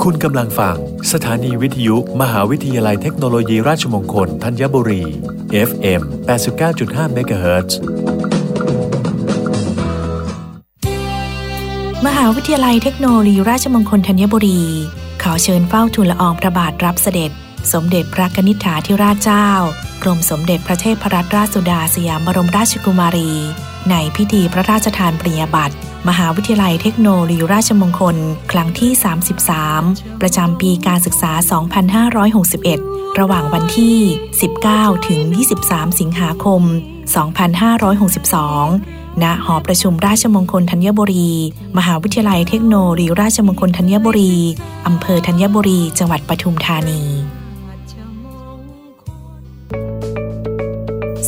คุณกำลังฟัง สถานีวิทยุ มหาวิทยาลัยเทคโนโลยีราชมงคลธัญบุรี FM 89.5 MHz มหาวิทยาลัยเทคโนโลยีราชมงคลธัญบุรี ขอเชิญเฝ้าทูลละอองพระบาทรับเสด็จ สมเด็จพระนิษฐาธิราชเจ้า กรมสมเด็จพระเทพรัตนราชสุดาสยามบรมราชกุมารี ในพิธีพระราชทานปริญญาบัตรมหาวิทยาลัยเทคโนโลยีราชมงคล ครั้งที่ 33 ประจำปีการศึกษา 2561 ระหว่างวันที่ 19 ถึง 23 สิงหาคม 2562 ณ หอประชุมราชมงคลธัญบุรี มหาวิทยาลัยเทคโนโลยีราชมงคลธัญบุรี อำเภอธัญบุรี จังหวัดปทุมธานี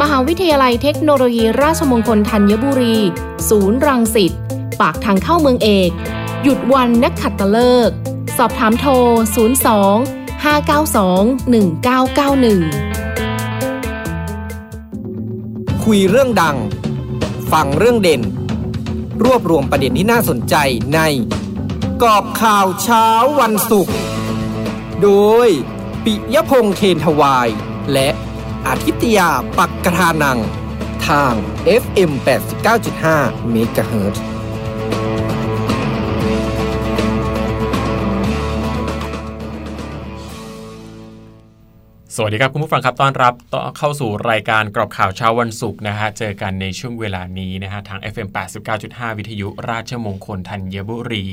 มหาวิทยาลัยเทคโนโลยีราชมงคลธัญบุรี ศูนย์รังสิต ปากทางเข้าเมืองเอก หยุดวันนักขัดตะเลิก สอบถามโทร 02 592 1991 คุยเรื่องดัง ฟังเรื่องเด่น รวบรวมประเด็นที่น่าสนใจใน กอบข่าวเช้าวันศุกร์ โดย ปิยพงษ์เคนทวาย และ อาทิตยาปักกระทานัง ทาง FM 89.5 MHz สวัสดีครับ คุณผู้ฟังครับต้อนรับต้อเข้าสู่รายการกรอบข่าวเช้าวันศุกร์นะฮะ เจอกันในช่วงเวลานี้นะฮะ ทาง FM 89.5 วิทยุราชมงคลธัญบุรี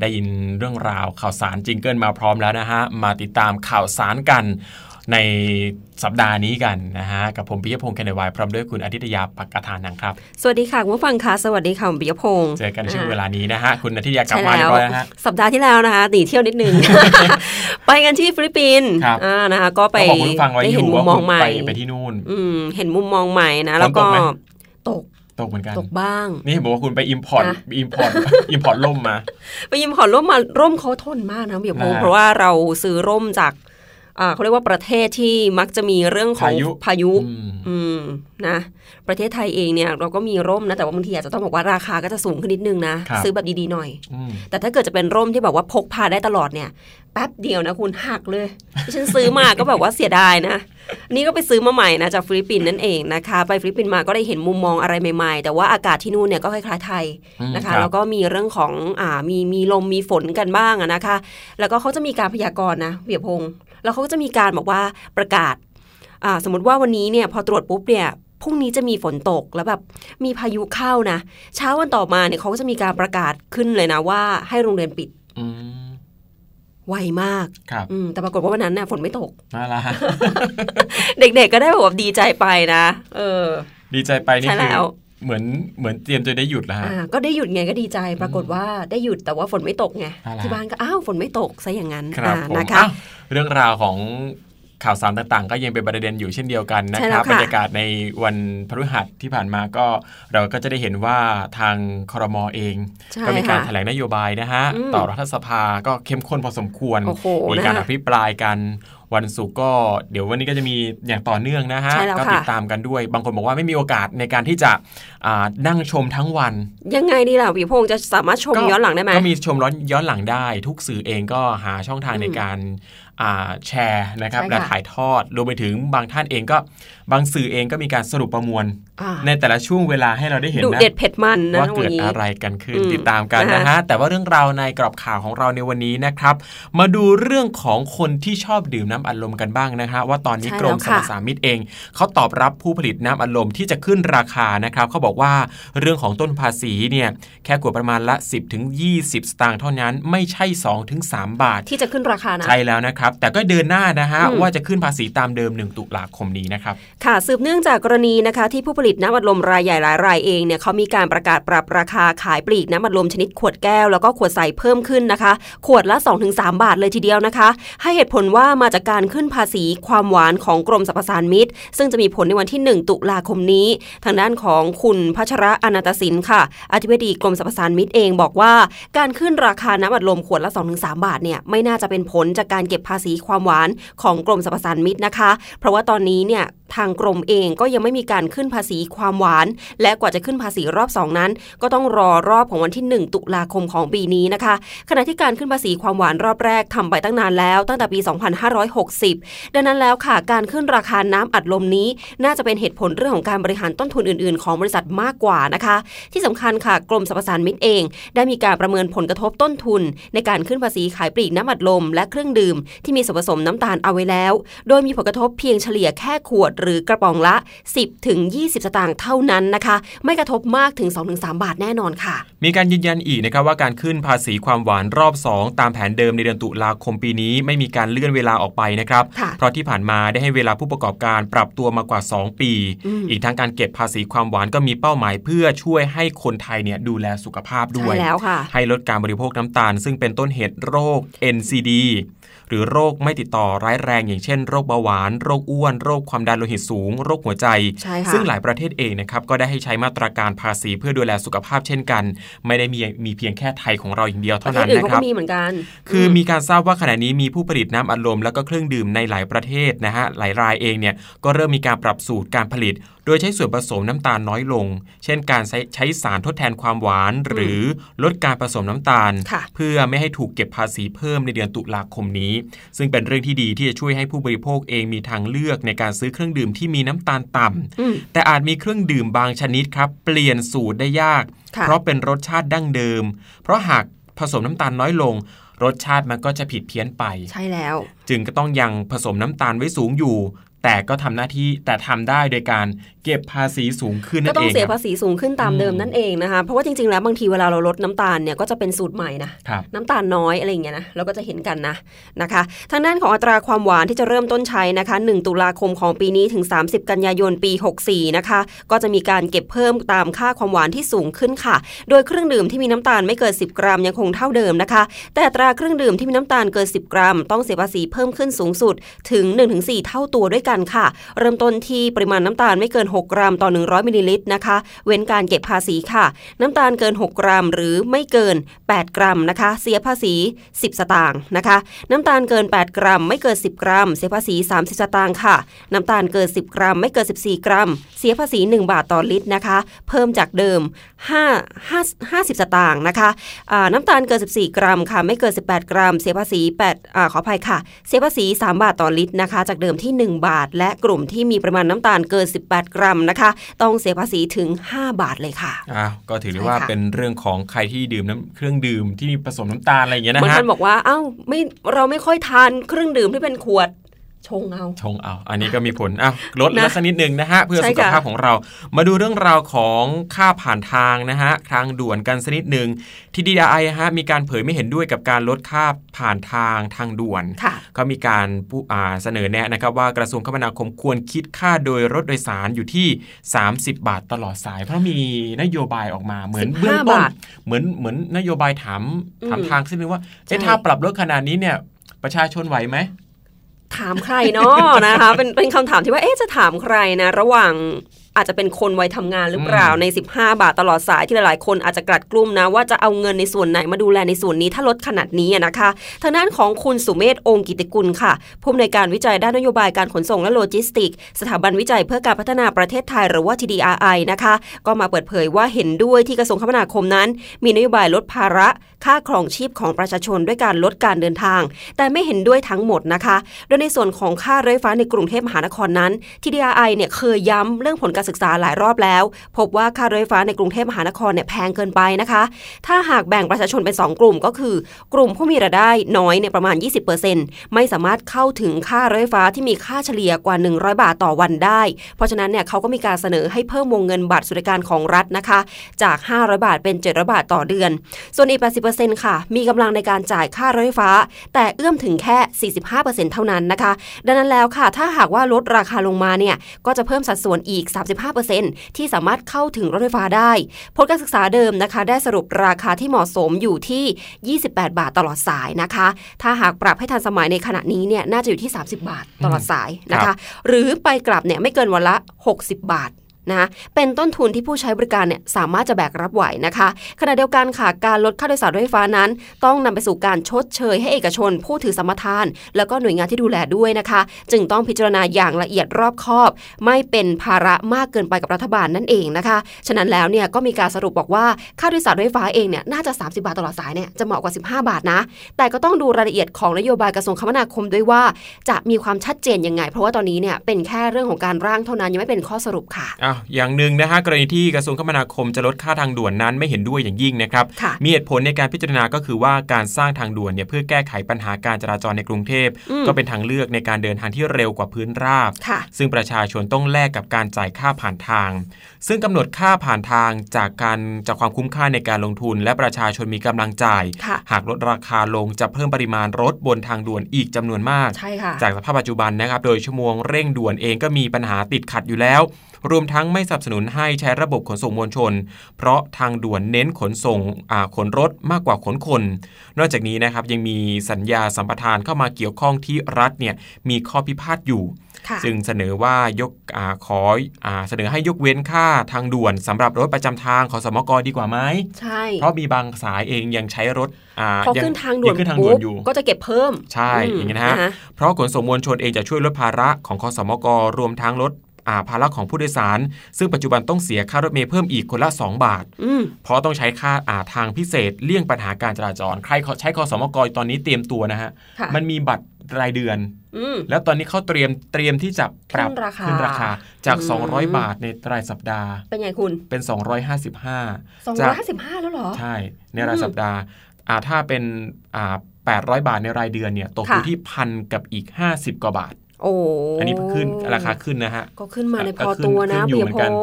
ได้ยินเรื่องราวข่าวสารจิงเกิลมาพร้อมแล้วนะฮะ มาติดตามข่าวสารกัน ในสัปดาห์นี้กันนะฮะกับผมปิยพงศ์แคนวายพร้อมด้วยคุณอาทิตยาปักกทานังครับ สวัสดีค่ะคุณผู้ฟังคะสวัสดีค่ะผมปิยพงศ์เจอกันช่วงเวลานี้นะฮะคุณอาทิตยากลับมาเรียบร้อยแล้วฮะสัปดาห์ที่แล้วนะคะหนีเที่ยวนิดนึง ไปกันที่ฟิลิปปินส์ครับอ่านะคะก็ไปก็บอกคุณผู้ฟังไว้ได้อเห็นยู่มุมว่ามองใหม่ไปไปที่นู่นอืมเห็นมุมมองใหม่นะ แล้วฝนตก็กไหมตกตกเหมือนกันตกบ้าง นี่บอกว่าคุณไป import นะ import import ร่มมา ไปยิมขอร่มมาร่มเขาทนมากนะเบียบพงศ์นะเพราะว่าเราซื้อร่มจากอ่า เขาเรียกว่าประเทศที่มักจะมีเรื่องของพายุพายุอืมอืมนะประเทศไทยเองเนี่ยเราก็มีร่มนะแต่ว่าบางทีอาจจะต้องบอกว่าราคาก็จะสูงขึ้นนิดนึงนะครับซื้อแบบดีๆหน่อยอืมแต่ถ้าเกิดจะเป็นร่มที่แบบว่าพกพาได้ตลอดเนี่ยแป๊บเดียวนะคุณหักเลยที่ฉันซื้อมาก็แบบว่าเสียดายนะนี่ก็ไปซื้อมาใหม่นะจากฟิลิปปินส์นั่นเองนะคะ ไปฟิลิปปินส์มาก็ได้เห็นมุมมองอะไรใหม่ๆ แต่ว่าอากาศที่นู่นเนี่ยก็คล้ายๆไทยอืมนะคะครับแล้วก็มีเรื่องของอ่ามีมีลมมีฝนกันบ้างอะนะคะ แล้วก็เขาจะมีการพยากรณ์นะเบียบพงษ์ แล้วเขาก็จะมีการบอกว่าประกาศอ่าสมมติว่าวันนี้เนี่ยพอตรวจปุ๊บเนี่ยพรุ่งนี้จะมีฝนตกแล้วแบบมีพายุเข้านะเช้าวันต่อมาเนี่ยเขาก็จะมีการประกาศขึ้นเลยนะว่าให้โรงเรียนปิดอืมไวมากครับอืมแต่ปรากฏว่าวันนั้นน่ะฝนไม่ตกน่ารักเด็กๆก็ได้แบบดีใจไปนะ เออ ดีใจไปนี่ใช่คืแล้อว เหมือนเหมือนเตรียมจะได้หยุดแล้วฮะอ่าก็ได้หยุดไงก็ดีใจปรากฏว่าได้หยุดแต่ว่าฝนไม่ตกไงอะไรที่บ้านก็อ้าวฝนไม่ตกซะอย่างนั้นครับอ่าผมนะคะอ้าวเรื่องราวของ ข่าวสารต่างๆ ก็ยังเป็นประเด็นอยู่เช่นเดียวกันนะใช่คแล้รับวค่ะบรรยากาศในวันพฤหัสที่ผ่านมาก็เราก็จะได้เห็นว่าทางครมเองใช่ก็มีการค่ะแถลงนโยบายนะฮะอืมต่อรัฐสภาก็เข้มข้นพอสมควรโอ้โหมีการนะอภิปรายกันวันศุกร์ก็เดี๋ยววันนี้ก็จะมีอย่างต่อเนื่องนะฮะใช่แล้วก็ค่ะติดตามกันด้วย บางคนบอกว่าไม่มีโอกาสในการที่จะอ่านั่งชมทั้งวัน ยังไงดีล่ะพี่พงษ์จะสามารถชมก็ย้อนหลังได้ไหมก็มีชมร้อนย้อนหลังได้ ทุกสื่อเองก็หาช่องทางอืมในการอ่า แชร์นะครับใช่ค่ะและถ่ายทอดรวมไปถึงบางท่านเองก็บางสื่อเองก็มีการสรุปประมวลอ่า ในแต่ละช่วงเวลาให้เราได้เห็นดุนะเด็ดเผ็ดมันนะว่าเกิวัดนนี้อะไรกันขึ้นอืมติดตามกันนะคะนะฮะแต่ว่าเรื่องราวในกรอบข่าวของเราในวันนี้นะครับ มาดูเรื่องของคนที่ชอบดื่มน้ำอัดลมกันบ้างนะฮะว่าตอนนี้ใช่กรมแล้วสรค่ะรพสามิตเองเขาตอบรับผู้ผลิตน้ำอัดลมที่จะขึ้นราคานะครับเขาบอกว่าเรื่องของต้นภาษีเนี่ยแค่ขวดประมาณละ 10ถึง20 สตางค์เท่านั้นไม่ใช่2ถึง3บาท ที่จะขึ้นราคานะใช่แล้วนะครับ แต่ก็เดินหน้านะฮะอืมว่าจะขึ้นภาษีตามเดิม 1 ตุลาคมนี้นะครับค่ะสืบเนื่องจากกรณีนะคะที่ผู้ผลิตลิตน้ำอัดลมรายใหญ่หลายรายเองเนี่ยเขามีการประกาศปรับราคาขายปลีกน้ำอัดลมชนิดขวดแก้วแล้วก็ขวดใสเพิ่มขึ้นนะคะ ขวดละ 2-3 บาทเลยทีเดียวนะคะ ให้เหตุผลว่ามาจากการขึ้นภาษีความหวานของกรมสรรพสานมิตร ซึ่งจะมีผลในวันที่ 1 ตุลาคมนี้ ทางด้านของคุณพัชระอนันตสินค่ะ อธิบดีกรมสรรพสานมิตรเองบอกว่า การขึ้นราคาน้ำอัดลมขวดละ 2-3 บาทเนี่ยไม่น่าจะเป็นผลจากการเก็บภาษีความหวานของกรมสรรพสานมิตรนะคะ เพราะว่าตอนนี้เนี่ยทางกรมเองก็ยังไม่มีการขึ้นภาษีความหวาน และกว่าจะขึ้นภาษีรอบ 2 นั้น ก็ต้องรอรอบของวันที่ 1 ตุลาคมของปีนี้นะคะ ขณะที่การขึ้นภาษีความหวานรอบแรกทำไปตั้งนานแล้ว ตั้งแต่ปี 2560 ดังนั้นแล้วค่ะการขึ้นราคาน้ำอัดลมนี้ น่าจะเป็นเหตุผลเรื่องของการบริหารต้นทุนอื่น ๆ ของบริษัทมากกว่านะคะ ที่สำคัญค่ะกรมสรรพสานมิตรเอง ได้มีการประเมินผลกระทบต้นทุน ในการขึ้นภาษีขายปลีกน้ำอัดลม และเครื่องดื่ม ที่มีส่วนผสมน้ำตาลเอาไว้แล้ว โดยมีผลกระทบเพียงเฉลี่ยแค่ขวดหรือกระป๋องละ 10ถึง20 สตางค์เท่านั้นนะคะ ไม่กระทบมากถึง 2-3 บาทแน่นอนค่ะ มีการยืนยันอีกนะครับว่าการขึ้นภาษีความหวานรอบ 2 ตามแผนเดิมในเดือนตุลาคมปีนี้ ไม่มีการเลื่อนเวลาออกไปนะครับค่ะเพราะที่ผ่านมาได้ให้เวลาผู้ประกอบการปรับตัวมากว่า 2 ปีอืมอีกทั้งการเก็บภาษีความหวานก็มีเป้าหมาย เพื่อช่วยให้คนไทยเนี่ยดูแลสุขภาพด้วยใช่แล้วค่ะให้ลดการบริโภคน้ำตาล ซึ่งเป็นต้นเหตุโรค NCD หรือโรคไม่ติดต่อร้ายแรงอย่างเช่นโรคเบาหวาน โรคอ้วน โรคความดันโลหิตสูง โรคหัวใจใช่ค่ะซึ่งหลายประเทศเองนะครับก็ได้ให้ใช้มาตรการภาษีเพื่อดูแลสุขภาพเช่นกัน ไม่ได้มีมีเพียงแค่ไทยของเราอย่างเดียวปเท่าระเทศนั้นอื่นนะเขาครัก็บมีเหมือนกัน คือมีการทราบว่าขณะนี้มีผู้ผลิตน้ำอัดลมแล้วก็เครื่องดื่มในหลายประเทศนะฮะหลายรายเองเนี่ยก็เริ่มมีการปรับสูตรการผลิต โดยใช้ส่วนผสมน้ำตาลน้อยลง เช่นการใช้ใช้สารทดแทนความหวาน หรือลดการผสมน้ำตาลค่ะเพื่อไม่ให้ถูกเก็บภาษีเพิ่มในเดือนตุลาคมนี้ ซึ่งเป็นเรื่องที่ดีที่จะช่วยให้ผู้บริโภคเองมีทางเลือกในการซื้อเครื่องดื่มที่มีน้ำตาลต่ำอืมแต่อาจมีเครื่องดื่มบางชนิดครับ เปลี่ยนสูตรได้ยากค่ะเพราะเป็นรสชาติดั้งเดิม เพราะหากผสมน้ำตาลน้อยลง รสชาติมันก็จะผิดเพี้ยนไป ใช่แล้ว จึงก็ต้องยังผสมน้ำตาลไว้สูงอยู่แต่ก็ทำหน้าที่แต่ทำได้โดยการ เก็บภาษีสูงขึ้นก็นั่นต้อเองงเสียคภารับษีสูงขึ้นตามเดิมอืมนั่นเองนะคะเพราะว่าจริงๆแล้วบางทีเวลาเราลดน้ำตาลเนี่ยก็จะเป็นสูตรใหม่นะครับน้ำตาลน้อยอะไรอย่างเงี้ยนะเราก็จะเห็นกันนะนะคะทางด้านของอัตราความหวานที่จะเริ่มต้นใช้นะคะ 1 ตุลาคมของปีนี้ถึง 30 กันยายนปี 64 นะคะ ก็จะมีการเก็บเพิ่มตามค่าความหวานที่สูงขึ้นค่ะ โดยเครื่องดื่มที่มีน้ำตาลไม่เกิน 10 กรัมยังคงเท่าเดิมนะคะ แต่อัตราเครื่องดื่มที่มีน้ำตาลเกิน 10 กรัม ต้องเสียภาษีเพิ่มขึ้นสูงสุดถึง 1-4 เท่าตัวด้วยกันค่ะ เริ่มต้นที่ปริมาณน้ำตาลไม่เกิน6 กรัมต่อ 100มิลลิลิตรนะคะ เว้นการเก็บภาษีค่ะ น้ำตาลเกิน 6 กรัม หรือไม่เกิน 8 กรัมนะคะ เสียภาษี 10 สตางค์นะคะ น้ำตาลเกิน 8 กรัม ไม่เกิน 10 กรัม เสียภาษี 30 สตางค์ค่ะ น้ำตาลเกิน 10 กรัม ไม่เกิน 14 กรัม เสียภาษี 1 บาทต่อลิตรนะคะ เพิ่มจากเดิม 5 5 50 สตางค์นะคะน้ำตาลเกิน 14 กรัมค่ะ ไม่เกิน 18 กรัม เสียภาษี8อ่าขออภัยค่ะ เสียภาษี 3 บาทต่อลิตรนะคะ จากเดิมที่ 1 บาท และกลุ่มที่มีปริมาณน้ำตาลเกิน 18 กรัมนะคะ ต้องเสียภาษีถึง 5 บาทเลยค่ะอ้าวก็ถือได้ใช่ว่าค่ะเป็นเรื่องของใครที่ดื่มน้ำเครื่องดื่มที่มีผสมน้ำตาลอะไรอย่างเงี้ยนะบางฮะท่านบอกว่าเอ้าไม่เราไม่ค่อยทานเครื่องดื่มที่เป็นขวด ชงเอา ชงเอา อันนี้ก็มีผลอ้าวลดนะละสักนิดหนึ่งนะฮะ เพื่อใช่สุขค่ะภาพของเรา มาดูเรื่องราวของค่าผ่านทางนะฮะ ทางด่วนกันสักนิดหนึ่งที่ดีไอฮะ มีการเผยไม่เห็นด้วยกับการลดค่าผ่านทางทางด่วนค่ะก็มีการผู้อ่าเสนอแนะนะครับว่ากระทรวงคมนาคมควรคิดค่าโดยรถโดยสารอยู่ที่ 30 บาทตลอดสาย เพราะมีนโยบายออกมาเหมือน15เบื้องต้นบาทเหมือนเหมือนนโยบายถามถามอืมทางซึ่งนึงว่าใช่เอ๊ะถ้าปรับลดขนาดนี้เนี่ยประชาชนไหวไหม ถามใครเนาะนะคะ เป็นเป็นคำถามที่ว่าเอ๊ะจะถามใครนะ ระหว่าง อาจจะเป็นคนวัยทำงานหรือเปล่าใน 15 บาทตลอดสายที่หลายๆ คนอาจจะกลัดกลุ้มนะว่าจะเอาเงินในส่วนไหนมาดูแลในส่วนนี้ถ้าลดขนาดนี้อะนะคะทางด้านของคุณสุเมธองกิตติกุลค่ะผู้อำนวยการวิจัยด้านนโยบายการขนส่งและโลจิสติกส์ สถาบันวิจัยเพื่อการพัฒนาประเทศไทยหรือว่า TDRI นะคะ ก็มาเปิดเผยว่าเห็นด้วยที่กระทรวงคมนาคมนั้น มีนโยบายลดภาระ ค่าครองชีพของประชาชนด้วยการลดการเดินทาง แต่ไม่เห็นด้วยทั้งหมดนะคะ โดยในส่วนของค่ารถไฟฟ้าในกรุงเทพมหานครนั้น TDRI เนี่ยเคยย้ำเรื่องผลการศึกษาหลายรอบแล้ว พบว่าค่ารถไฟฟ้าในกรุงเทพมหานครเนี่ยแพงเกินไปนะคะ ถ้าหากแบ่งประชาชนเป็น 2 กลุ่มก็คือ กลุ่มผู้มีรายได้น้อยเนี่ยประมาณ 20%ไม่สามารถเข้าถึงค่ารถไฟฟ้าที่มีค่าเฉลี่ยกว่า 100 บาทต่อวันได้ เพราะฉะนั้นเนี่ยเขาก็มีการเสนอให้เพิ่มวงเงินบัตรสวัสดิการของรัฐนะคะ จาก 500 บาทเป็น 700 บาทต่อเดือน ส่วนอีก 80%ค่ะ มีกำลังในการจ่ายค่ารถไฟฟ้า แต่เอื้อมถึงแค่ 45%เท่านั้นนะคะ ดังนั้นแล้วค่ะ ถ้าหากว่าลดราคาลงมาเนี่ย ก็จะเพิ่มสัดส่วนอีก 35ที่สามารถเข้าถึงรถไฟฟ้าได้ ผลการศึกษาเดิมนะคะ ได้สรุปราคาที่เหมาะสมอยู่ที่ 28 บาทตลอดสายนะคะ ถ้าหากปรับให้ทันสมัยในขณะนี้เนี่ยน่าจะอยู่ที่ 30 บาทตลอดสายนะครัคะบหรือไปกลับเนี่ยไม่เกินวันละ 60 บาท นะเป็นต้นทุนที่ผู้ใช้บริการเนี่ยสามารถจะแบกรับไหวนะคะ ขณะเดียวกันค่ะการลดค่าโดยสารรถไฟฟ้านั้น ต้องนำไปสู่การชดเชยให้เอกชน ผู้ถือสมปทาน แล้วก็หน่วยงานที่ดูแลด้วยนะคะ จึงต้องพิจารณาอย่างละเอียดรอบคอบ ไม่เป็นภาระมากเกินไปกับรัฐบาลนั่นเองนะคะ ฉะนั้นแล้วเนี่ยก็มีการสรุปบอกว่าค่าโดยสารรถไฟฟ้าเองเนี่ยน่าจะ 30 บาทตลอดสายเนี่ยจะเหมาะกว่า 15 บาทนะ แต่ก็ต้องดูรายละเอียดของนโยบายกระทรวงคมนาคมด้วยว่า จะมีความชัดเจนยังไง เพราะว่าตอนนี้เนี่ยเป็นแค่เรื่องของการร่างเท่านั้นยังไม่เป็นข้อสรุปค่ะอ้าวอย่างหนึ่งนะฮะกรณีที่กระทรวงคมนาคมจะลดค่าทางด่วนนั้นไม่เห็นด้วยอย่างยิ่งนะครับค่ะมีเหตุผลในการพิจารณาก็คือว่าการสร้างทางด่วนเนี่ยเพื่อแก้ไขปัญหาการจราจรในกรุงเทพอืมก็เป็นทางเลือกในการเดินทางที่เร็วกว่าพื้นราบค่ะซึ่งประชาชนต้องแลกกับการจ่ายค่าผ่านทาง ซึ่งกำหนดค่าผ่านทางจากการจากความคุ้มค่าในการลงทุน และประชาชนมีกำลังจ่ายค่ะหากลดราคาลงจะเพิ่มปริมาณรถบนทางด่วนอีกจำนวนมากใช่ค่ะจากสภาพปัจจุบันนะครับ โดยชั่วโมงเร่งด่วนเองก็มีปัญหาติดขัดอยู่แล้ว รวมทั้งไม่สนับสนุนให้ใช้ระบบขนส่งมวลชน เพราะทางด่วนเน้นขนส่งอ่าขนรถมากกว่าขนคน นอกจากนี้นะครับยังมีสัญญาสัมปทานเข้ามาเกี่ยวข้องที่รัฐเนี่ยมีข้อพิพาทอยู่ค่ะจึงเสนอว่ายกอาขออาเสนอให้ยกเว้นค่าทางด่วนสำหรับรถประจำทางของสมกดีกว่าไหมใช่ เพราะมีบางสายเองยังใช้รถอ่าพอขึ้นทางด่วนยังขึ้นทางด่วนอยู่ปุ๊บก็จะเก็บเพิ่ม ใช่มอย่างนี้นะฮะนะคะเพราะขนส่งมวลชนเองจะช่วยลดภาระของคสมกรวมทั้งลดอ่า ภาระของผู้โดยสาร ซึ่งปัจจุบันต้องเสียค่ารถเมล์เพิ่มอีกคนละ 2 บาทอืมเพราะต้องใช้ค่าอ่าทางพิเศษเลี่ยงปัญหาการจราจร ใครใช้คสมกตอนนี้เตรียมตัวนะฮะค่ะมันมีบัตรรายเดือนอืมแล้วตอนนี้เขาเตรียมเตรียมที่จะปรับขึ้นราคาขึ้นราคาจากอืม200 บาทในรายสัปดาห์ เป็นไงคุณเป็น 255จาก255 แล้วเหรอ ใช่ ในรายสัปดาห์อ่าถ้าเป็นอ่า800 บาทในรายเดือนเนี่ยตกอยู่ค่ะที่พันกับอีก 50 กว่าบาท โอ้อันนี้ขึ้นราคาขึ้นนะฮะ ก็ขึ้นมาในก็พอขึ้นตัวนะขึ้นอยู่เปียเหมืพอนกันงษ์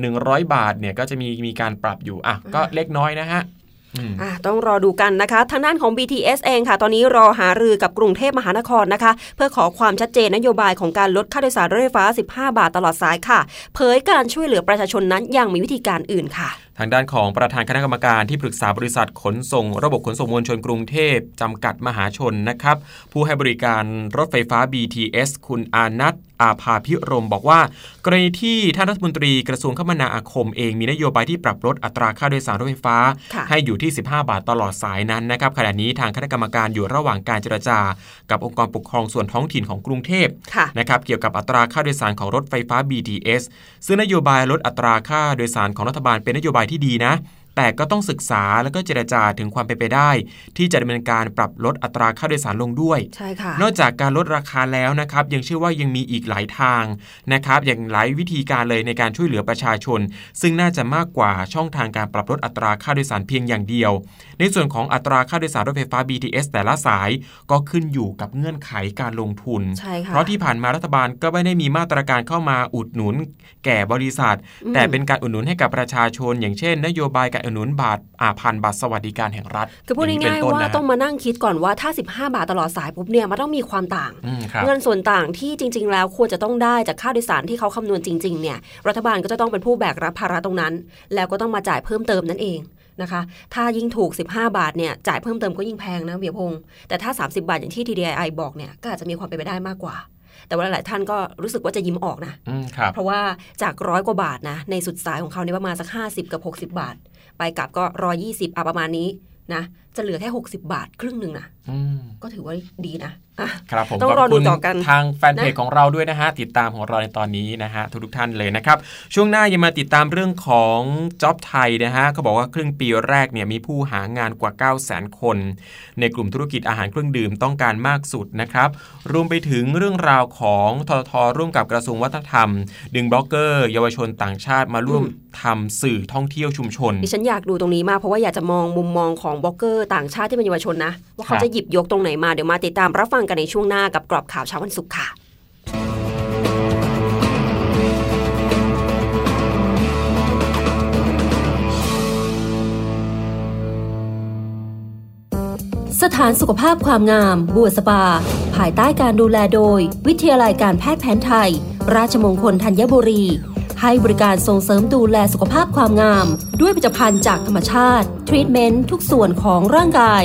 หนึ่งร้อยบาทเนี่ยก็จะมีมีการปรับอยู่อะก็เล็กน้อยนะฮะอืมอะต้องรอดูกันนะคะ ทางด้านของ BTS เองค่ะ ตอนนี้รอหารือกับกรุงเทพมหานครนะคะ เพื่อขอความชัดเจนนโยบายของการลดค่าโดยสารรถไฟฟ้า 15 บาทตลอดสายค่ะ เผยการช่วยเหลือประชาชนนั้นยังมีวิธีการอื่นค่ะ ทางด้านของประธานคณะกรรมการที่ปรึกษาบริษัทขนส่ง ระบบขนส่งมวลชนกรุงเทพจำกัดมหาชนนะครับ ผู้ให้บริการรถไฟฟ้า BTS คุณอานัทอาภาพิรมบอกว่ากรณีที่ท่านรัฐมนตรีกระทรวงคมนาคมเองมีนโยบายที่ปรับลดอัตราค่าโดยสารรถไฟฟ้าค่ะให้อยู่ที่ 15 บาทตลอดสายนั้นนะครับขณะนี้ทางคณะกรรมการอยู่ระหว่างการเจรจา กับองค์กรปกครองส่วนท้องถิ่นของกรุงเทพค่ะนะครับเกี่ยวกับอัตราค่าโดยสารของรถไฟฟ้า BTS ซึ่งนโยบายลดอัตราค่าโดยสารของรัฐบาลเป็นนโยบายที่ดีนะ แต่ก็ต้องศึกษาแล้วก็เจรจาถึงความเป็นไปได้ ที่จะดำเนินการปรับลดอัตราค่าโดยสารลงด้วย ใช่ค่ะ นอกจากการลดราคาแล้วนะครับ ยังเชื่อว่ายังมีอีกหลายทางนะครับ อย่างหลายวิธีการเลยในการช่วยเหลือประชาชน ซึ่งน่าจะมากกว่าช่องทางการปรับลดอัตราค่าโดยสารเพียงอย่างเดียว ในส่วนของอัตราค่าโดยสารรถไฟฟ้า BTS แต่ละสาย ก็ขึ้นอยู่กับเงื่อนไขการลงทุนใช่ค่ะเพราะที่ผ่านมารัฐบาลก็ไม่ได้มีมาตรการเข้ามาอุดหนุน แก่บริษัท แต่เป็นการอุดหนุนให้กับประชาชน อย่างเช่น นโยบายการอุดหนุนบาทอาพันบัตรสวัสดิการแห่งรัฐ คือพูดนี้เป็ง่ายนๆว่านะต้องมานั่งคิดก่อนว่าถ้า 15 บาทตลอดสายปุ๊บเนี่ยมันต้องมีความต่างอืมครับเงินส่วนต่างที่จริง ๆ แล้วควรจะต้องได้จากค่าโดยสารที่เขาคำนวณจริงๆเนี่ยรัฐบาลก็จะต้องเป็นผู้แบกรับภาระตรงนั้น แล้วก็ต้องมาจ่ายเพิ่มเติมนั่นเองนะคะถ้ายิ่งถูก 15 บาทเนี่ยจ่ายเพิ่มเติมก็ยิ่งแพงนะเบียพงศ์แต่ถ้า 30 บาทอย่างที่ TDI บอกเนี่ยก็อาจจะมีความเป็นไปได้มากกว่า แต่ว่าหลายท่านก็รู้สึกว่าจะยิ้มออกนะอืมครับเพราะว่าจากร้อยกว่าบาทนะในสุดสายของเขาเนี่ยประมาณสัก 50 กับ 60 บาท ไปกลับก็ร้อยี่สิบอะประมาณนี้นะจะเหลือแค่60บาทครึ่งหนึ่งนะอืมก็ถือว่าดีนะอะ ครับผมต้องรอดูขบคุณต่อกันทางแฟนเพจนะของเราด้วยนะฮะ ติดตามของเราในตอนนี้นะฮะ ทุกๆท่านเลยนะครับ ช่วงหน้ายังมาติดตามเรื่องของจ็อบไทยนะฮะเขาบอกว่าครึ่งปีแรกเนี่ยมีผู้หางานกว่า 9 0 0 0 0 0 คน ในกลุ่มธุรกิจอาหารเครื่องดื่มต้องการมากสุดนะครับ รวมไปถึงเรื่องราวของททร่วมกับกระทรวงวัฒนธรรม ดึงบล็อกเกอร์ เยาวชนต่างชาติมาร่วมทำสื่อท่องเที่ยวชุมชนดิฉันอยากดูตรงนี้มากเพราะว่าอยากจะมองมุมมองของบล็อกเกอร์ต่างชาติที่เป็นเยาวชนนะว่าเขาครับจะหยิบยกตรงไหนมาเดี๋ยวมาติดตามรับฟังกันในช่วงหน้ากับกรอบข่าวเช้าวันศุกร์ค่ะสถานสุขภาพความงาม บัวสปา ภายใต้การดูแลโดย วิทยาลัยการแพทย์แผนไทย ราชมงคลธัญบุรี ให้บริการส่งเสริมดูแลสุขภาพความงาม ด้วยผลิตภัณฑ์จากธรรมชาติ ทรีทเมนต์ทุกส่วนของร่างกาย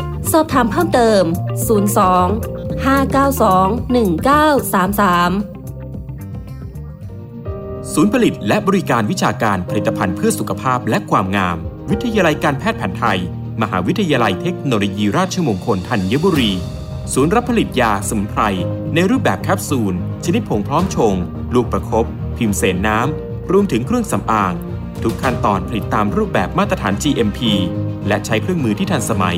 สอบถามเพิ่มเติม 02 592 1933ศูนย์ผลิตและบริการวิชาการผลิตภัณฑ์เพื่อสุขภาพและความงาม วิทยาลัยการแพทย์แผนไทย มหาวิทยาลัยเทคโนโลยีราชมงคลธัญบุรี ศูนย์รับผลิตยาสมุนไพร ในรูปแบบแคปซูล ชนิดผงพร้อมชง ลูกประคบพิมพ์เสนน้ำ รวมถึงเครื่องสำอาง ทุกขั้นตอนผลิตตามรูปแบบมาตรฐาน GMP และใช้เครื่องมือที่ทันสมัย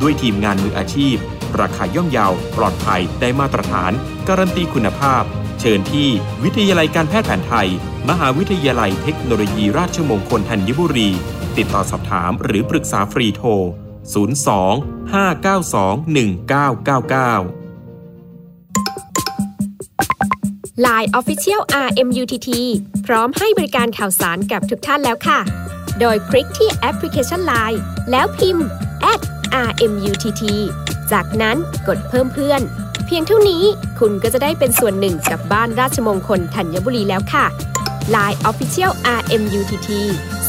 ด้วยทีมงานมืออาชีพ ราคาย่อมเยาว ปลอดภัยได้มาตรฐาน การันตีคุณภาพ เชิญที่วิทยาลัยการแพทย์แผนไทย มหาวิทยาลัยเทคโนโลยีราชมงคลธัญบุรี ติดต่อสอบถามหรือปรึกษาฟรีโทร 02 592 1999 Line Official RMUTT พร้อมให้บริการข่าวสารกับทุกท่านแล้วค่ะ โดยคลิกที่แอปพลิเคชัน Line แล้วพิมพ์ @RMUTT จากนั้นกดเพิ่มเพื่อน เพียงเท่านี้คุณก็จะได้เป็นส่วนหนึ่งกับบ้านราชมงคลธัญบุรีแล้วค่ะ Line Official RMUTT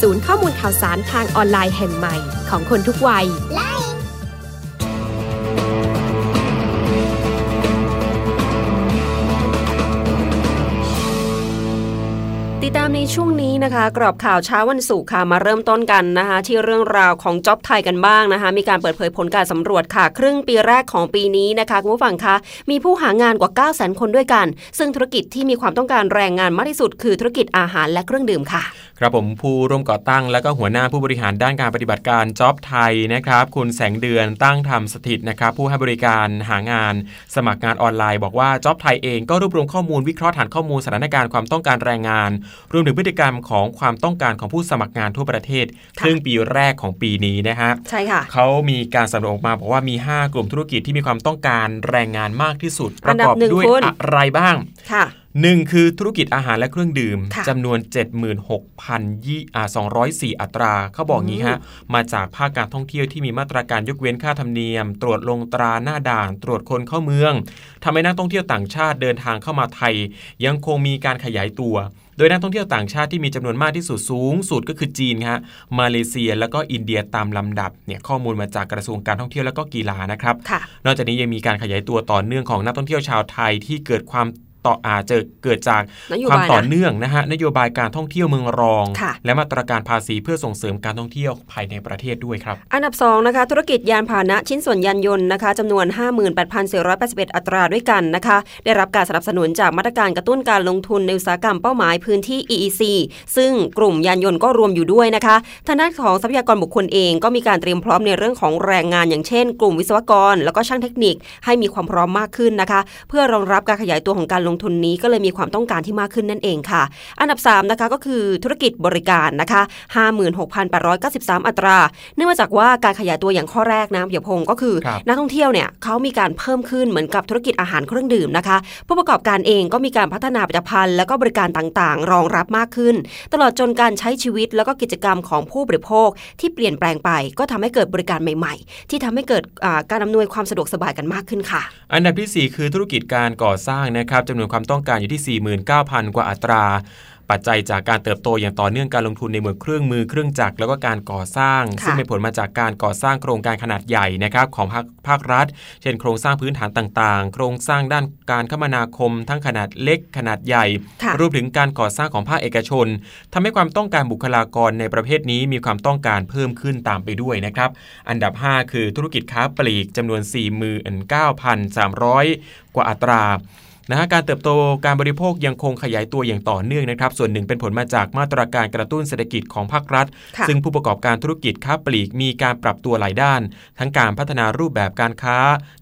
ศูนย์ข้อมูลข่าวสารทางออนไลน์แห่งใหม่ของคนทุกวัย ช่วงนี้นะคะ กรอบข่าวเช้าวันศุกร์ค่ะมาเริ่มต้นกันนะคะ ที่เรื่องราวของจ็อบไทยกันบ้างนะคะ มีการเปิดเผยผลการสำรวจค่ะ ครึ่งปีแรกของปีนี้นะคะคุณผู้ฟังคะมีผู้หางานกว่า 9 0 0 0 0 0 คนด้วยกัน ซึ่งธุรกิจที่มีความต้องการแรงงานมากที่สุด คือธุรกิจอาหารและเครื่องดื่มค่ะ ครับผมผู้ร่วมก่อตั้งและก็หัวหน้าผู้บริหารด้านการปฏิบัติการจ็อบไทยนะครับคุณแสงเดือนตั้งทำสถิตนะครับผู้ให้บริการหางาน สมัครงานออนไลน์บอกว่าจ็อบไทยเองก็รวบรวมข้อมูลวิเคราะห์ฐานข้อมูลสถานการณ์ความต้องการแรงงาน รวมถึงพฤติกรรมของความต้องการของผู้สมัครงานทั่วประเทศค่ะครึ่งปีแรกของปีนี้นะฮะใช่ค่ะเขามีการสำรวจออกมาบอกว่ามี 5 กลุ่มธุรกิจที่มีความต้องการแรงงานมากที่สุด ประกอบอันดับหนึ่งด้วยคุณอะไรบ้างค่ะ หนึ่งคือธุรกิจอาหารและเครื่องดื่มค่ะจำนวน 76,000ยี่อ่า204 อัตรา เขาบอกงี้ฮะ มาจากภาคการท่องเที่ยวที่มีมาตรการยกเว้นค่าธรรมเนียม ตรวจลงตราหน้าด่าน ตรวจคนเข้าเมืองทำให้นักท่องเที่ยวต่างชาติเดินทางเข้ามาไทย ยังคงมีการขยายตัว โดยนักท่องเที่ยวต่างชาติที่มีจำนวนมากที่สุดสูงสุดก็คือจีนฮะมาเลเซียแล้วก็อินเดียตามลำดับเนี่ยข้อมูลมาจากกระทรวงการท่องเที่ยวและก็กีฬานะครับค่ะนอกจากนี้ยังมีการขยายตัวต่อเนื่องของนักท่องเที่ยวชาวไทยที่เกิดความ ต่ออาจจะเกิดจากนโยความบายต่อนะเนื่องนะฮะนโยบายการท่องเที่ยวเมืองรองค่ะและมาตรการภาษีเพื่อส่งเสริมการท่องเที่ยวภายในประเทศด้วยครับ อันดับ2นะคะธุรกิจยานพาหนะชิ้นส่วนยานยนต์นะคะจำนวน 58,481 อัตราด้วยกันนะคะ ได้รับการสนับสนุนจากมาตรการกระตุ้นการลงทุนในอุตสาหกรรมเป้าหมายพื้นที่ EEC ซึ่งกลุ่มยานยนต์ก็รวมอยู่ด้วยนะคะทางด้านของทรัพยากรบุคคลเองก็มีการเตรียมพร้อมในเรื่องของแรงงาน อย่างเช่น กลุ่มวิศวกร แล้วก็ช่างเทคนิค ให้มีความพร้อมมากขึ้นนะคะ เพื่อรองรับการขยายตัวของการลงทุนนี้ก็เลยมีความต้องการที่มากขึ้นนั่นเองค่ะ อันดับ3นะคะก็คือธุรกิจบริการนะคะ 56,893 อัตรา เนื่องมาจากว่าการขยายตัวอย่างข้อแรกนะเพียพงศ์ก็คือครับนักท่องเที่ยวเนี่ยเขามีการเพิ่มขึ้นเหมือนกับธุรกิจอาหารเครื่องดื่มนะคะผู้ประกอบการเองก็มีการพัฒนาผลิตภัณฑ์แล้วก็บริการต่างๆ รองรับมากขึ้น ตลอดจนการใช้ชีวิตแล้วก็กิจกรรมของผู้บริโภคที่เปลี่ยนแปลงไป ก็ทำให้เกิดบริการใหม่ ๆ ที่ทำให้เกิดอ่าการอำนวยความสะดวกสบายกันมากขึ้นค่ะ อันดับทีสี่4 คือธุรกิจการก่อสร้างนะครับจำนวนความต้องการอยู่ที่ 49,000 กว่าอัตรา ปัจจัยจากการเติบโตอย่างต่อเนื่องการลงทุนในเหมืองเครื่องมือเครื่องจักรแล้วก็การก่อสร้างค่ะซึ่งเป็นผลมาจากการก่อสร้างโครงการขนาดใหญ่นะครับของภาคภาครัฐ เช่น โครงสร้างพื้นฐานต่างๆ โครงสร้างด้านการคมนาคม ทั้งขนาดเล็กขนาดใหญ่ค่ะรวมถึงการก่อสร้างของภาคเอกชนทำให้ความต้องการบุคลากรในประเภทนี้มีความต้องการเพิ่มขึ้นตามไปด้วยนะครับ อันดับ 5 คือธุรกิจค้าปลีกจำนวน 49,300 กว่าอัตรา นะฮะการเติบโตการบริโภคยังคงขยายตัวอย่างต่อเนื่องนะครับ ส่วนหนึ่งเป็นผลมาจากมาตรการกระตุ้นเศรษฐกิจของภาครัฐค่ะซึ่งผู้ประกอบการธุรกิจค้าปลีกมีการปรับตัวหลายด้าน ทั้งการพัฒนารูปแบบการค้า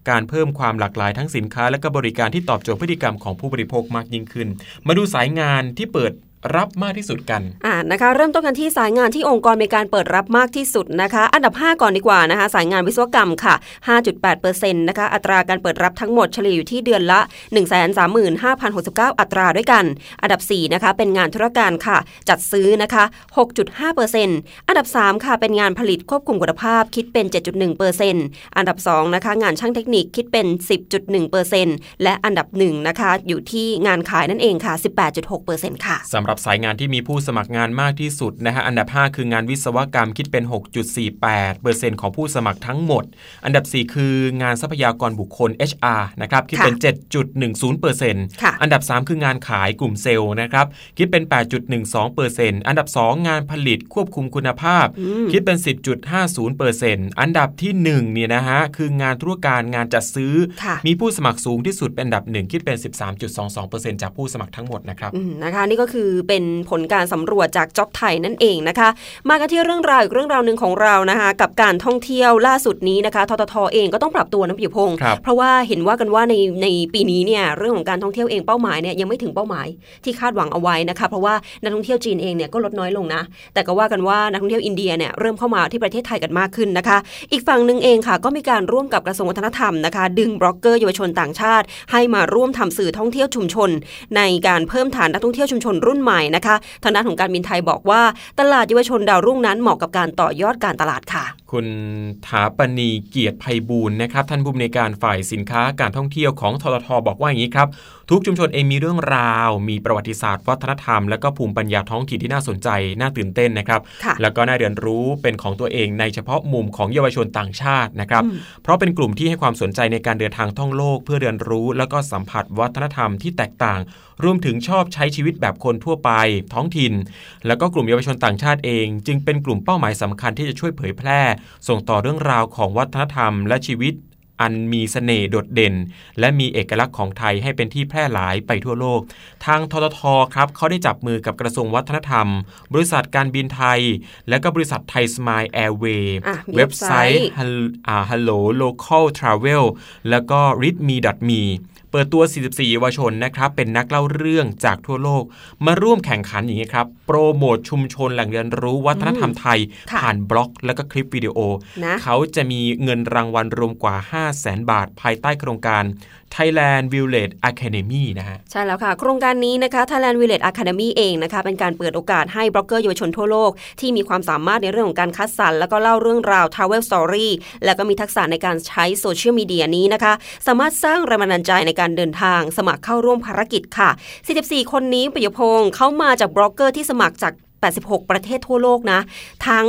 การเพิ่มความหลากหลายทั้งสินค้า และก็บริการที่ตอบโจทย์พฤติกรรมของผู้บริโภคมากยิ่งขึ้น มาดูสายงานที่เปิด รับมากที่สุดกันอ่านะคะ เริ่มต้นกันที่สายงานที่องค์กรมีการเปิดรับมากที่สุดนะคะ อันดับ 5 ก่อนดีกว่านะคะ สายงานวิศวกรรมค่ะ 5.8%นะคะ อัตราการเปิดรับทั้งหมดเฉลี่ยอยู่ที่เดือนละ 135,069 อัตราด้วยกัน อันดับ4นะคะเป็นงานธุรการค่ะ จัดซื้อนะคะ 6.5%อันดับ 3 ค่ะ เป็นงานผลิตควบคุมคุณภาพคิดเป็น 7.1%อันดับ 2 นะคะ งานช่างเทคนิคคิดเป็น 10.1%และอันดับ1นะคะอยู่ที่งานขายนั่นเองค่ะ 18.6%ค่ะสำหรับสายงานที่มีผู้สมัครงานมากที่สุดนะฮะอันดับ 5 คืองานวิศวกรรมคิดเป็น 6.48%ของผู้สมัครทั้งหมด อันดับ 4 คืองานทรัพยากรบุคคล HR นะครับคิดเป็น 7.10%ค่ะอันดับ 3 คืองานขายกลุ่มเซลล์นะครับคิดเป็น 8.12%อันดับ 2 งานผลิตควบคุมคุณภาพ คิดเป็น 10.50%อันดับที่1เนี่ยนะฮะคืองานธุรการงานจัดซื้อค่ะมีผู้สมัครสูงที่สุดเป็นอันดับ 1 คิดเป็น 13.22%จากผู้สมัครทั้งหมดนะครับอืมนะคะนี่ก็คือเป็นผลการสำรวจจากจ็อบไทยนั่นเองนะคะ มากันที่เรื่องราวอีกเรื่องราวหนึ่งของเรานะคะกับการท่องเที่ยวล่าสุดนี้นะคะทททเองก็ต้องปรับตัวนะพี่พงศ์ครับเพราะว่าเห็นว่ากันว่าในในปีนี้เนี่ยเรื่องของการท่องเที่ยวเองเป้าหมายเนี่ยยังไม่ถึงเป้าหมายที่คาดหวังเอาไว้นะคะเพราะว่านักท่องเที่ยวจีนเองเนี่ยก็ลดน้อยลงนะ แต่ก็ว่ากันว่านักท่องเที่ยวอินเดียเนี่ยเริ่มเข้ามาที่ประเทศไทยกันมากขึ้นนะคะ อีกฝั่งหนึ่งเองค่ะ ก็มีการร่วมกับกระทรวงวัฒนธรรมนะคะดึงบล็อกเกอร์เยาวชนต่างชาติ ให้มาร่วมทำสื่อท่องเที่ยวชุมชน ในการเพิ่มฐานนักท่องเที่ยวชุมชนรุ่นใหม่นะคะ ทางด้านของการบินไทยบอกว่า ตลาดเยาวชนดาวรุ่งนั้นเหมาะกับการต่อยอดการตลาดค่ะ คุณฐาปนีย์ เกียรติไพบูลย์นะครับ ท่านผู้อำนวยการฝ่ายสินค้าการท่องเที่ยวของทททบอกว่าอย่างนี้ครับ ทุกชุมชนเองมีเรื่องราว มีประวัติศาสตร์วัฒนธรรม และก็ภูมิปัญญาท้องถิ่นที่น่าสนใจ น่าตื่นเต้นนะครับค่ะแล้วก็น่าเรียนรู้เป็นของตัวเองในเฉพาะมุมของเยาวชนต่างชาตินะครับ เพราะเป็นกลุ่มที่ให้ความสนใจในการเดินทางท่องโลก เพื่อเรียนรู้ แล้วก็สัมผัสวัฒนธรรมที่แตกต่างรวมถึงชอบใช้ชีวิตแบบคนทั่วไปท้องถิ่น แล้วก็กลุ่มเยาวชนต่างชาติเอง จึงเป็นกลุ่มเป้าหมายสำคัญที่จะช่วยเผยแพร่ส่งต่อเรื่องราวของวัฒนธรรมและชีวิตอันมีเสน่ห์โดดเด่น และมีเอกลักษณ์ของไทยให้เป็นที่แพร่หลายไปทั่วโลก ทางทททครับเขาได้จับมือกับกระทรวงวัฒนธรรม บริษัทการบินไทย และก็บริษัทไทยสมายแอร์เวย์อะมีเว็บไซต์เว็บไซต์ฮัลอ่า Hello Local Travel แล้วก็ r e a d m e me เปิดตัว 44เยาวชนนะครับ เป็นนักเล่าเรื่องจากทั่วโลก มาร่วมแข่งขันอย่างนี้ครับ โปรโมทชุมชนแหล่งเรียนรู้วัฒนธรรมไทยค่ะผ่านบล็อกและก็คลิปวิดีโอนะเขาจะมีเงินรางวัลรวมกว่า 5 0 0แสนบาท ภายใต้โครงการ Thailand Village Academy นะฮะ ใช่แล้วค่ะ โครงการนี้นะคะ Thailand Village Academy เองนะคะ เป็นการเปิดโอกาสให้บล็อกเกอร์เยาวชนทั่วโลก ที่มีความสามารถในเรื่องของการคัดสรรแล้วก็เล่าเรื่องราว Travel Story แล้วก็มีทักษะในการใช้โซเชียลมีเดียนี้นะคะ สามารถสร้างแรงบันดาลใจในการเดินทาง สมัครเข้าร่วมภารกิจค่ะ 44 คนนี้ปิยพงศ์เข้ามาจากบล็อกเกอร์ที่สมัครจาก 86 ประเทศทั่วโลกนะ ทั้ง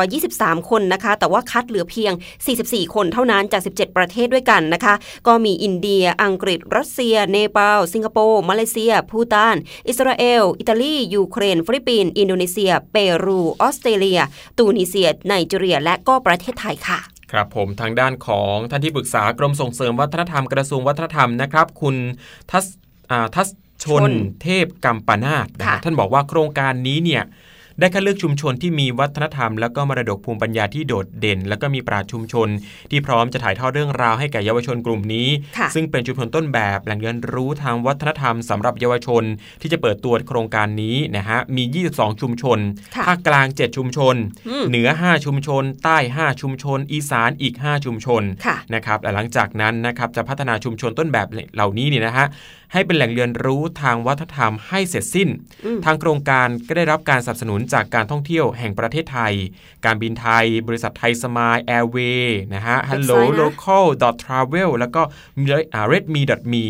1,423 คนนะคะ แต่ว่าคัดเหลือเพียง 44 คนเท่านั้นจาก 17 ประเทศด้วยกันนะคะ ก็มีอินเดีย อังกฤษ รัสเซีย เนปาล สิงคโปร์ มาเลเซีย ภูฏาน อิสราเอล อิตาลี ยูเครน ฟิลิปปินส์ อินโดนีเซีย เปรู ออสเตรเลีย ตูนิเซีย ไนจีเรีย และก็ประเทศไทยค่ะครับผมทางด้านของท่านที่ปรึกษากรมส่งเสริมวัฒนธรรมกระทรวงวัฒนธรรมนะครับ คุณทัศทัศ ชนชนเทพกัมปนาตนะฮะค่ะท่านบอกว่าโครงการนี้เนี่ยได้คัดเลือกชุมชนที่มีวัฒนธรรม แล้วก็มรดกภูมิปัญญาที่โดดเด่น แล้วก็มีปราชญ์ชุมชน ที่พร้อมจะถ่ายทอดเรื่องราวให้แก่เยาวชนกลุ่มนี้ค่ะซึ่งเป็นชุมชนต้นแบบแหล่งเรียนรู้ทางวัฒนธรรมสำหรับเยาวชน ที่จะเปิดตัวโครงการนี้นะฮะมี 22 ชุมชนค่ะภาคกลาง 7 ชุมชนอืมเหนือ 5 ชุมชน ใต้ 5 ชุมชน อีสานอีก 5 ชุมชนค่ะนะครับและหลังจากนั้นนะครับจะพัฒนาชุมชนต้นแบบเหล่านี้เนี่ยนะฮะ ให้เป็นแหล่งเรียนรู้ทางวัฒนธรรมให้เสร็จสิ้นอืมทางโครงการก็ได้รับการสนับสนุนจากการท่องเที่ยวแห่งประเทศไทย การบินไทย บริษัทไทยสมายแอร์เวย์นะฮะ hello เว็บไซต์นะ local travel แล้วก็ redme me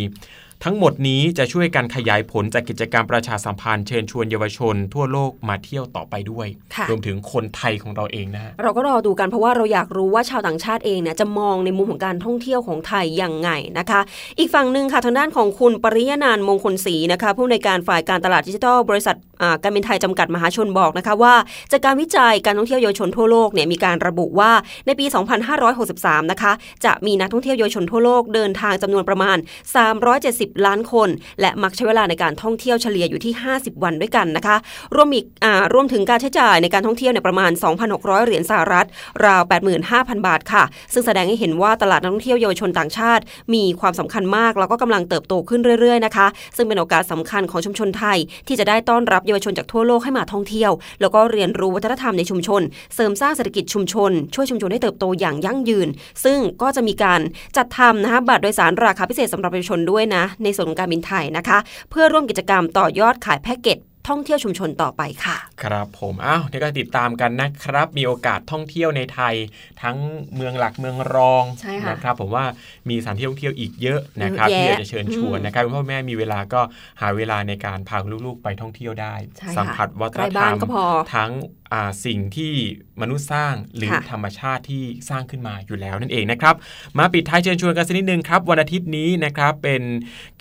ทั้งหมดนี้จะช่วยกันขยายผลจากกิจกรรมประชาสัมพันธ์เชิญชวนเยาวชน ทั่วโลกมาเที่ยวต่อไปด้วยค่ะรวมถึงคนไทยของเราเองนะฮะเราก็รอดูกันเพราะว่าเราอยากรู้ว่าชาวต่างชาติเองเนี่ยจะมองในมุมของการท่องเที่ยวของไทยยังไงนะคะ อีกฝั่งหนึ่งค่ะทางด้านของคุณปริยนานท์มงคลศรีนะคะผู้ในวยการฝ่ายการตลาดดิจิทัลบริษัทอ่าการบินไทยจำกัดมหาชนบอกนะคะว่าจากการวิจัยการท่องเที่ยวเยาวชนทั่วโลกเนี่ยมีการระบุว่าในปี 2563 นะคะจะมีนักท่องเที่ยวเยาวชนทั่วโลกเดินทางจำนวนประมาณ 370ล้านคน และมักใช้เวลาในการท่องเที่ยวเฉลี่ยอยู่ที่ 50 วันด้วยกันนะคะรวมอีกอ่ารวมถึงการใช้จ่ายในการท่องเที่ยวเนี่ยประมาณ 2,600 เหรียญสหรัฐ ราว 85,000 บาทค่ะ ซึ่งแสดงให้เห็นว่าตลาดนักท่องเที่ยวเยาวชนต่างชาติ มีความสำคัญมาก แล้วก็กำลังเติบโตขึ้นเรื่อยๆนะคะ ซึ่งเป็นโอกาสสำคัญของชุมชนไทย ที่จะได้ต้อนรับเยาวชนจากทั่วโลกให้มาท่องเที่ยว แล้วก็เรียนรู้วัฒนธรรมในชุมชน เสริมสร้างเศรษฐกิจชุมชน ช่วยชุมชนให้เติบโตอย่างยั่งยืน ซึ่งก็จะมีการจัดทำนะคะบัตรโดยสารราคาพิเศษสำหรับเยาวชนด้วยนะในส่วนของการบินไทยนะคะ เพื่อร่วมกิจกรรมต่อยอดขายแพ็กเกจ ท่องเที่ยวชุมชนต่อไปค่ะ ครับผมอ้าวเดี๋ยวก็ติดตามกันนะครับ มีโอกาสท่องเที่ยวในไทย ทั้งเมืองหลักเมืองรองใช่ค่ะนะครับ ผมว่ามีสถานที่ท่องเที่ยวอีกเยอะนะครับเยอะแยะที่อยากจะเชิญชวนอืมนะครับคุณพ่อแม่มีเวลาก็หาเวลาในการพาลูกๆไปท่องเที่ยวได้ใช่ค่ะสัมผัสวัฒใกล้นธรบ้ารนมก็พอทั้งอ่าสิ่งที่มนุษย์สร้างหรือค่ะธรรมชาติที่สร้างขึ้นมาอยู่แล้วนั่นเองนะครับ มาปิดท้ายเชิญชวนกันสักนิดนึงครับ วันอาทิตย์นี้นะครับเป็น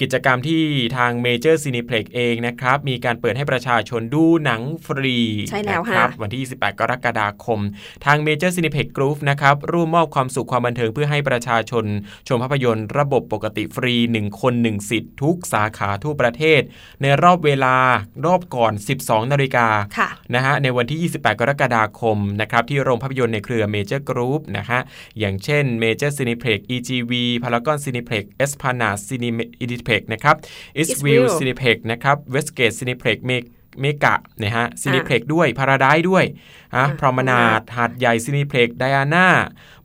กิจกรรมที่ทางเมเจอร์ซีนีเพล็กซ์เองนะครับมีการเปิดให้ประชาชนดูหนังฟรีใช่แล้วนะค่ะครับวันที่ 28 กรกฎาคม ทางเมเจอร์ซีนีเพล็กซ์กรุ้ปนะครับร่วมมอบความสุขความบันเทิงเพื่อให้ประชาชน ชมภาพยนตร์ระบบปกติฟรี 1 คน 1 สิทธิ์ ทุกสาขาทั่วประเทศ ในรอบเวลารอบก่อน 12 นาฬิกาค่ะนะฮะในวันที่ 28 กรกฎาคมนะครับที่โรงภาพยนตร์ในเครือเมเจอร์กรุ๊ปนะฮะอย่างเช่นเมเจอร์ซีนิเพล็ก EGV พารากอนซีนิเพล็กเอสพานาซีนิอิดิเพล็กนะครับอิสวิล Eastview ซีนิเพล็กนะครับเวสเกตซีนิเพล็กเม เมกะนะฮะซีนิเพล็กด้วยพาราไดด้วยอะอ่าพรอมนาดหาดใหญ่ซีนิเพล็กไดอาน่า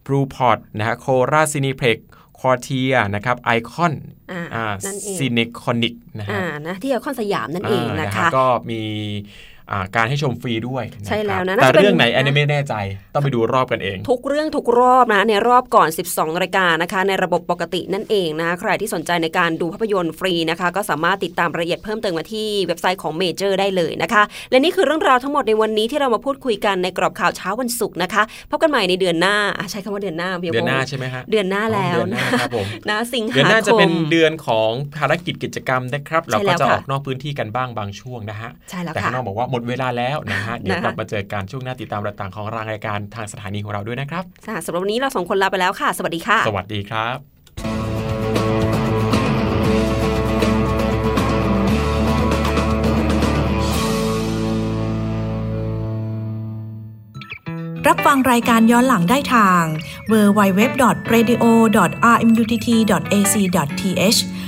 บรูพอร์ตนะฮะโคราซีนิเพล็กคอร์เทียนะครับไอคอนอ่าอ่านั่นเองซีนิคอนิกนะฮะอ่านะที่ไอคอนสยามนั่นเองานะฮคะก็มีอ่า การให้ชมฟรีด้วยใช่แล้วนะครับน่าจะแต่เป็นเรื่องไหนอันนี้ไม่แน่ใจ ต้องไปดูรอบกันเอง ทุกเรื่องทุกรอบนะในรอบก่อน 12นาฬิกานะคะ ในระบบปกตินั่นเองนะใครที่สนใจในการดูภาพยนตร์ฟรีนะคะ ก็สามารถติดตามรายละเอียดเพิ่มเติมมาที่เว็บไซต์ของเมเจอร์ได้เลยนะคะ และนี่คือเรื่องราวทั้งหมดในวันนี้ที่เรามาพูดคุยกันในกรอบข่าวเช้าวันศุกร์นะคะพบกันใหม่ในเดือนหน้าอะใช้คำว่าเดือนหน้าพี่เดือนหน้าพงษ์ใช่ไหมฮะเดือนหน้าแล้วเดือนหน้าครับผมนะสิงเดือนหาหน้าคจะเป็นมเดือนของภารกิจกิจกรรมนะครับเราใช่แล้ก็วจะค่ะออกนอกพื้นที่กันบ้างบางช่วงนะฮะใช่แล้วแต่ค่ะข้างนอกบอกว่าหมดเวลาแล้วนะฮะเดี๋ยวนะคะกลับมาเจอกันช่วงหน้าติดตามรายต่างของรายการทางสถานีของเราด้วยนะครับค่ะสำหรับวันนี้เราสองคนลาไปแล้วค่ะ สวัสดีค่ะ สวัสดีครับรับฟังรายการย้อนหลังได้ทาง www.radio.rmutt.ac.th